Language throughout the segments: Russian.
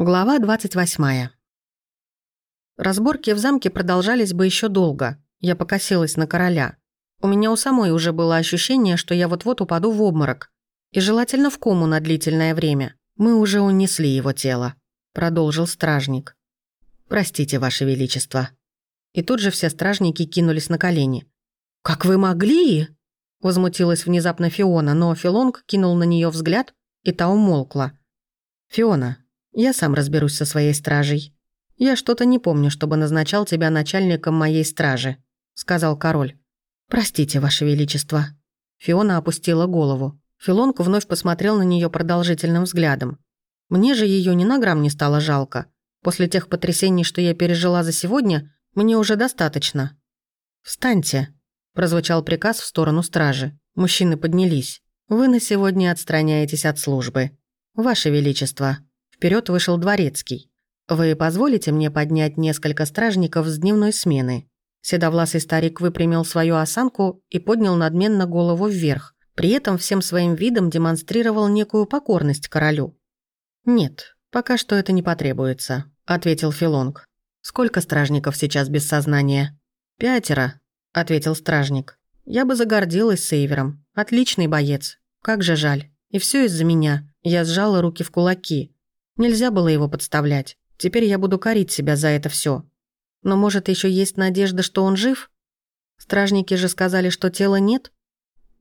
Глава 28. Разборки в замке продолжались бы еще долго. Я покосилась на короля. У меня у самой уже было ощущение, что я вот-вот упаду в обморок. И желательно в кому на длительное время. Мы уже унесли его тело, продолжил стражник. Простите, ваше величество. И тут же все стражники кинулись на колени. Как вы могли? возмутилась внезапно Фиона, но Филонг кинул на нее взгляд, и та умолкла. Фиона, я сам разберусь со своей стражей. Я что-то не помню, чтобы назначал тебя начальником моей стражи», — сказал король. «Простите, ваше величество». Фиона опустила голову. Филонку вновь посмотрел на нее продолжительным взглядом. Мне же ее ни на грамм не стало жалко. После тех потрясений, что я пережила за сегодня, мне уже достаточно. «Встаньте», — прозвучал приказ в сторону стражи. Мужчины поднялись. «Вы на сегодня отстраняетесь от службы. Ваше Величество, Вперед вышел дворецкий. «Вы позволите мне поднять несколько стражников с дневной смены?» Седовласый старик выпрямил свою осанку и поднял надменно голову вверх, при этом всем своим видом демонстрировал некую покорность королю. «Нет, пока что это не потребуется», — ответил Филонг. «Сколько стражников сейчас без сознания?» «Пятеро», — ответил стражник. «Я бы загордилась Сейвером. Отличный боец. Как же жаль. И все из-за меня». Я сжала руки в кулаки. Нельзя было его подставлять. Теперь я буду корить себя за это все. Но может еще есть надежда, что он жив? Стражники же сказали, что тела нет?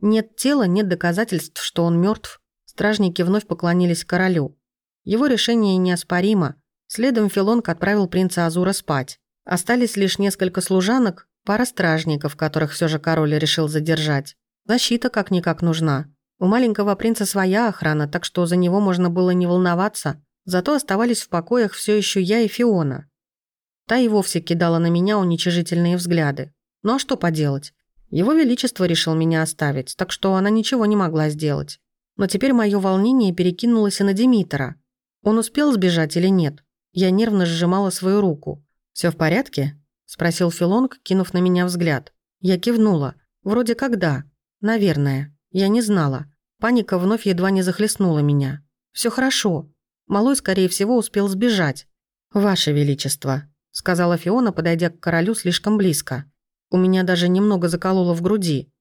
Нет тела, нет доказательств, что он мертв. Стражники вновь поклонились королю. Его решение неоспоримо. Следом Филонг отправил принца Азура спать. Остались лишь несколько служанок, пара стражников, которых все же король решил задержать. Защита как-никак нужна. У маленького принца своя охрана, так что за него можно было не волноваться. Зато оставались в покоях все еще я и Фиона. Та и вовсе кидала на меня уничижительные взгляды. Ну а что поделать? Его Величество решил меня оставить, так что она ничего не могла сделать. Но теперь мое волнение перекинулось и на Димитра. Он успел сбежать или нет? Я нервно сжимала свою руку. Все в порядке?» – спросил Филонг, кинув на меня взгляд. Я кивнула. «Вроде как да. Наверное. Я не знала. Паника вновь едва не захлестнула меня. Все хорошо. Малой, скорее всего, успел сбежать. «Ваше Величество», — сказала Фиона, подойдя к королю слишком близко. «У меня даже немного закололо в груди».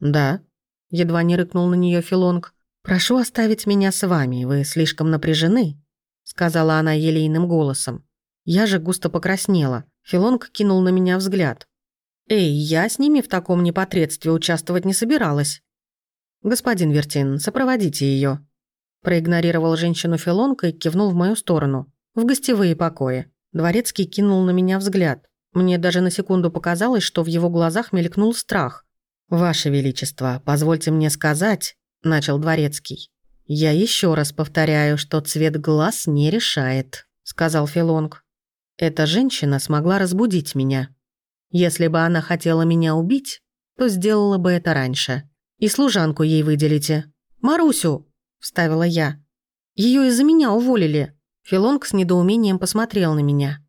«Да», — едва не рыкнул на нее Филонг. «Прошу оставить меня с вами, вы слишком напряжены», — сказала она елейным голосом. Я же густо покраснела. Филонг кинул на меня взгляд. «Эй, я с ними в таком непотребстве участвовать не собиралась». «Господин Вертин, сопроводите ее, Проигнорировал женщину Филонка и кивнул в мою сторону. В гостевые покои. Дворецкий кинул на меня взгляд. Мне даже на секунду показалось, что в его глазах мелькнул страх. «Ваше Величество, позвольте мне сказать», — начал Дворецкий. «Я еще раз повторяю, что цвет глаз не решает», — сказал Филонг. «Эта женщина смогла разбудить меня. Если бы она хотела меня убить, то сделала бы это раньше. И служанку ей выделите. Марусю!» – вставила я. Ее из-за меня уволили». Филонг с недоумением посмотрел на меня.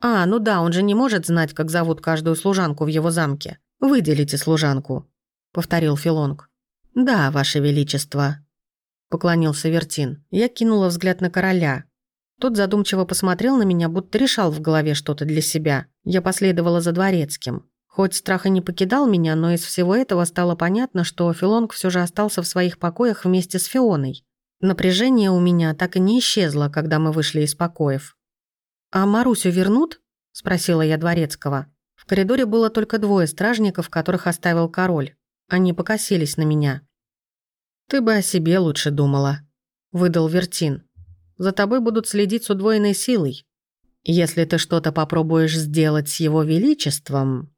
«А, ну да, он же не может знать, как зовут каждую служанку в его замке. Выделите служанку», – повторил Филонг. «Да, ваше величество», – поклонился Вертин. Я кинула взгляд на короля. Тот задумчиво посмотрел на меня, будто решал в голове что-то для себя. Я последовала за дворецким. Хоть страх и не покидал меня, но из всего этого стало понятно, что Филонг все же остался в своих покоях вместе с Фионой. Напряжение у меня так и не исчезло, когда мы вышли из покоев. «А Марусю вернут?» – спросила я Дворецкого. В коридоре было только двое стражников, которых оставил король. Они покосились на меня. «Ты бы о себе лучше думала», – выдал Вертин. «За тобой будут следить с удвоенной силой. Если ты что-то попробуешь сделать с его величеством,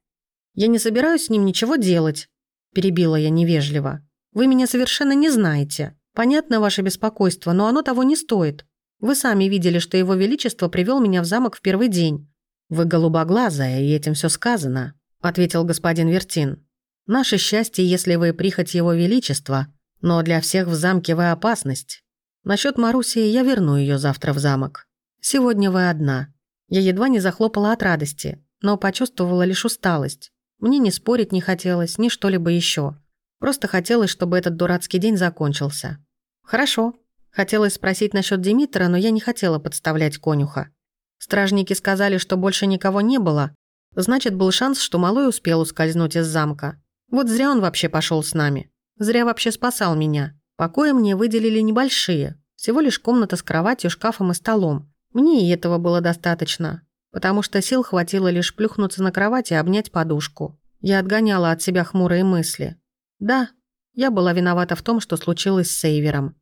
«Я не собираюсь с ним ничего делать», – перебила я невежливо. «Вы меня совершенно не знаете. Понятно ваше беспокойство, но оно того не стоит. Вы сами видели, что его величество привел меня в замок в первый день». «Вы голубоглазая, и этим все сказано», – ответил господин Вертин. «Наше счастье, если вы прихоть его величества, но для всех в замке вы опасность. Насчет Маруси я верну ее завтра в замок. Сегодня вы одна». Я едва не захлопала от радости, но почувствовала лишь усталость. Мне ни спорить не хотелось, ни что-либо еще. Просто хотелось, чтобы этот дурацкий день закончился. Хорошо. Хотелось спросить насчет Димитра, но я не хотела подставлять конюха. Стражники сказали, что больше никого не было. Значит, был шанс, что малой успел ускользнуть из замка. Вот зря он вообще пошел с нами. Зря вообще спасал меня. Покои мне выделили небольшие. Всего лишь комната с кроватью, шкафом и столом. Мне и этого было достаточно, потому что сил хватило лишь плюхнуться на кровать и обнять подушку. Я отгоняла от себя хмурые мысли. Да, я была виновата в том, что случилось с Сейвером.